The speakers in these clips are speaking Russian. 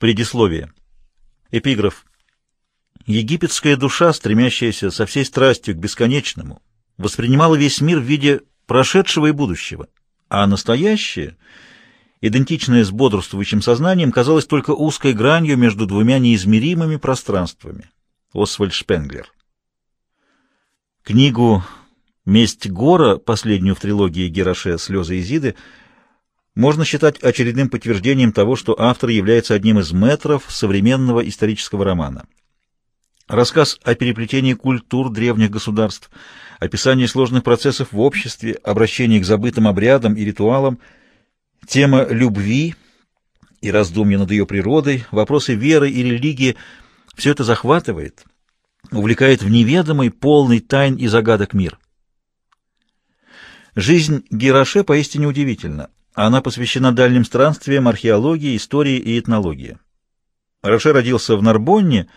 Предисловие. Эпиграф. Египетская душа, стремящаяся со всей страстью к бесконечному, воспринимала весь мир в виде прошедшего и будущего, а настоящее, идентичное с бодрствующим сознанием, казалось только узкой гранью между двумя неизмеримыми пространствами. Освальд Шпенглер. Книгу «Месть Гора», последнюю в трилогии Гераше «Слезы Изиды», можно считать очередным подтверждением того, что автор является одним из метров современного исторического романа. Рассказ о переплетении культур древних государств, описание сложных процессов в обществе, обращение к забытым обрядам и ритуалам, тема любви и раздумья над ее природой, вопросы веры и религии – все это захватывает, увлекает в неведомый, полный тайн и загадок мир. Жизнь Гераше поистине удивительна. Она посвящена дальним странствиям, археологии, истории и этнологии. Роше родился в Нарбонне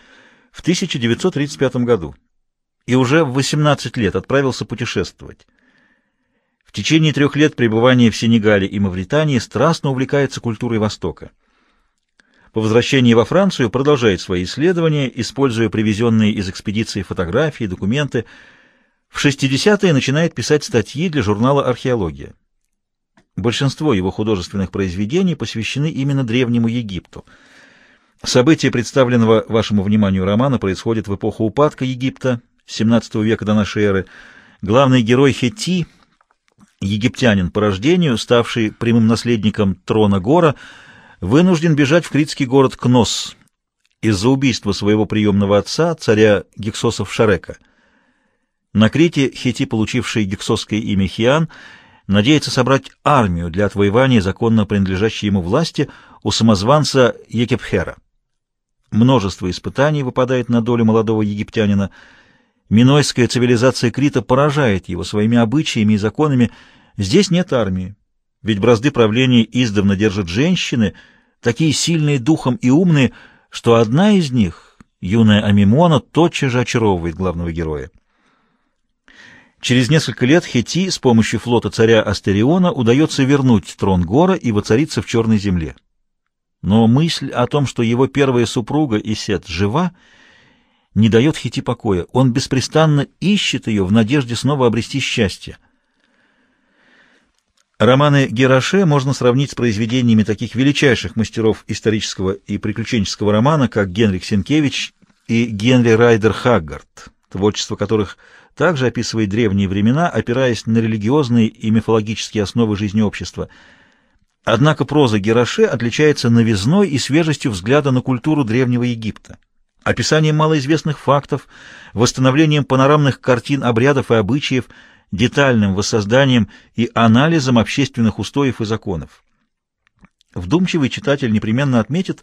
в 1935 году и уже в 18 лет отправился путешествовать. В течение трех лет пребывания в Сенегале и Мавритании страстно увлекается культурой Востока. По возвращении во Францию продолжает свои исследования, используя привезенные из экспедиции фотографии, документы. В 60-е начинает писать статьи для журнала «Археология». Большинство его художественных произведений посвящены именно Древнему Египту. События представленного вашему вниманию романа происходят в эпоху упадка Египта, 17 века до нашей эры. Главный герой Хетти, египтянин по рождению, ставший прямым наследником трона Гора, вынужден бежать в критский город Кнос из-за убийства своего приемного отца, царя Гексосов Шарека. На Крите Хетти, получивший гексосское имя Хиан, надеется собрать армию для отвоевания законно принадлежащей ему власти у самозванца Екепхера. Множество испытаний выпадает на долю молодого египтянина. Минойская цивилизация Крита поражает его своими обычаями и законами. Здесь нет армии, ведь бразды правления издавна держат женщины, такие сильные духом и умные, что одна из них, юная Амимона, тотчас же очаровывает главного героя. Через несколько лет Хети с помощью флота царя Астериона удается вернуть трон Гора и воцариться в Черной земле. Но мысль о том, что его первая супруга Исет жива, не дает Хити покоя. Он беспрестанно ищет ее в надежде снова обрести счастье. Романы Гераше можно сравнить с произведениями таких величайших мастеров исторического и приключенческого романа, как Генрих Сенкевич и Генри Райдер Хаггард, творчество которых – также описывает древние времена, опираясь на религиозные и мифологические основы жизни общества. Однако проза Гераше отличается новизной и свежестью взгляда на культуру Древнего Египта, описанием малоизвестных фактов, восстановлением панорамных картин обрядов и обычаев, детальным воссозданием и анализом общественных устоев и законов. Вдумчивый читатель непременно отметит,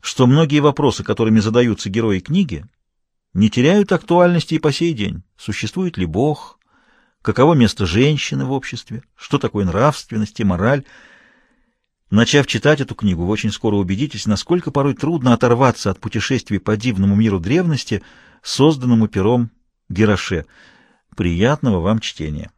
что многие вопросы, которыми задаются герои книги, не теряют актуальности и по сей день. Существует ли Бог? Каково место женщины в обществе? Что такое нравственность и мораль? Начав читать эту книгу, вы очень скоро убедитесь, насколько порой трудно оторваться от путешествий по дивному миру древности, созданному пером Гераше. Приятного вам чтения!